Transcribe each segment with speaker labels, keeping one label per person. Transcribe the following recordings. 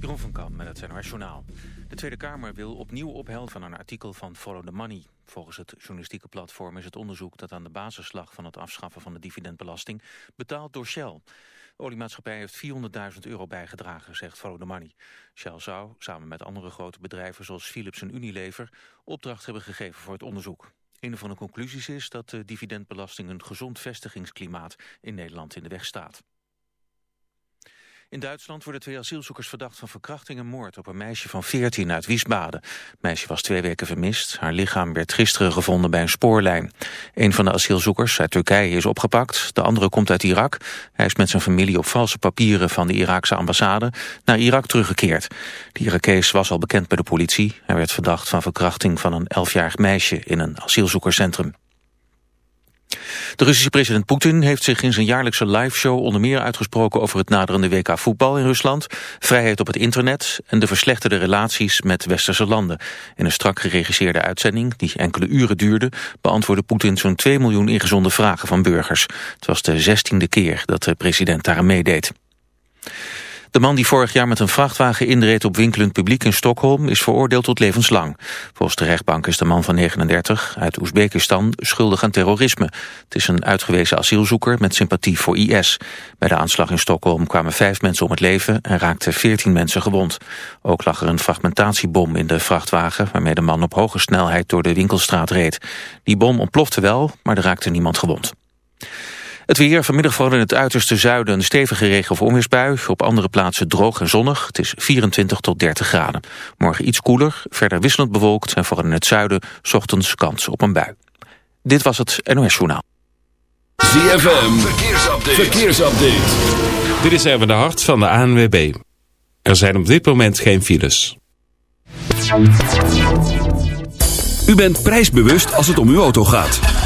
Speaker 1: Jeroen van Kam met het NOS Journaal. De Tweede Kamer wil opnieuw ophelden van een artikel van Follow the Money. Volgens het journalistieke platform is het onderzoek dat aan de basis lag van het afschaffen van de dividendbelasting betaald door Shell. De oliemaatschappij heeft 400.000 euro bijgedragen, zegt Follow the Money. Shell zou, samen met andere grote bedrijven zoals Philips en Unilever, opdracht hebben gegeven voor het onderzoek. Een van de conclusies is dat de dividendbelasting een gezond vestigingsklimaat in Nederland in de weg staat. In Duitsland worden twee asielzoekers verdacht van verkrachting en moord op een meisje van 14 uit Wiesbaden. Het meisje was twee weken vermist. Haar lichaam werd gisteren gevonden bij een spoorlijn. Een van de asielzoekers uit Turkije is opgepakt. De andere komt uit Irak. Hij is met zijn familie op valse papieren van de Iraakse ambassade naar Irak teruggekeerd. De Irakees was al bekend bij de politie. Hij werd verdacht van verkrachting van een 11-jarig meisje in een asielzoekerscentrum. De Russische president Poetin heeft zich in zijn jaarlijkse liveshow onder meer uitgesproken over het naderende WK voetbal in Rusland, vrijheid op het internet en de verslechterde relaties met westerse landen. In een strak geregisseerde uitzending, die enkele uren duurde, beantwoordde Poetin zo'n 2 miljoen ingezonde vragen van burgers. Het was de zestiende keer dat de president daaraan meedeed. De man die vorig jaar met een vrachtwagen inreed op winkelend publiek in Stockholm is veroordeeld tot levenslang. Volgens de rechtbank is de man van 39 uit Oezbekistan schuldig aan terrorisme. Het is een uitgewezen asielzoeker met sympathie voor IS. Bij de aanslag in Stockholm kwamen vijf mensen om het leven en raakten 14 mensen gewond. Ook lag er een fragmentatiebom in de vrachtwagen waarmee de man op hoge snelheid door de winkelstraat reed. Die bom ontplofte wel, maar er raakte niemand gewond. Het weer vanmiddag vooral in het uiterste zuiden een stevige regen- of onweersbui. Op andere plaatsen droog en zonnig. Het is 24 tot 30 graden. Morgen iets koeler, verder wisselend bewolkt... en vooral in het zuiden ochtends kans op een bui. Dit was het NOS Journaal.
Speaker 2: ZFM, verkeersupdate. verkeersupdate.
Speaker 3: Dit is even de hart van de ANWB. Er zijn op dit moment geen files.
Speaker 2: U bent prijsbewust als het om uw auto gaat.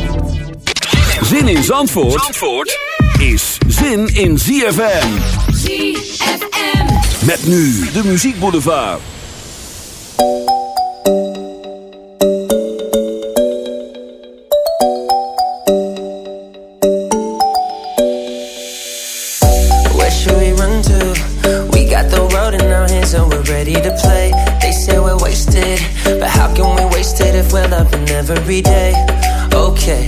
Speaker 2: Zin in Zandvoort, Zandvoort is zin in ZFM.
Speaker 4: ZFM.
Speaker 2: Met nu de Muziek Boulevard.
Speaker 5: Where should we run to? We got the road in our hands and we're ready to play. They say we're wasted, but how can we waste it if we're loving every day? Okay,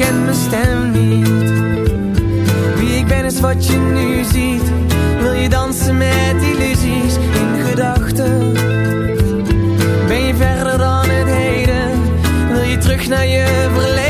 Speaker 6: ken mijn stem niet. Wie ik ben is wat je nu ziet. Wil je dansen met illusies in gedachten? Ben je verder dan het heden? Wil je terug naar je verleden?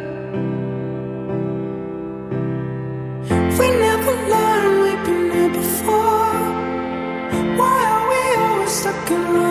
Speaker 7: can
Speaker 6: run.